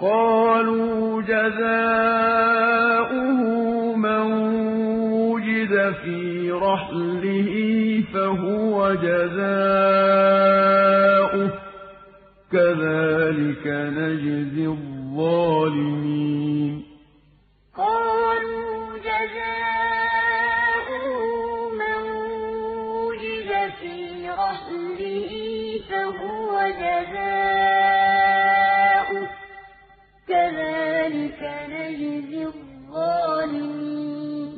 قَالُوا جَزَاؤُهُ مَن وُجِدَ فِي رَحْلِهِ فَهُوَ جَزَاؤُهُ ۚ. كَذَٰلِكَ نَجْزِي الظَّالِمِينَ. قَالُوا جَزَاؤُهُ مَن وُجِدَ فِي رَحْلِهِ فَهُوَ جَزَاؤُهُ. كذلك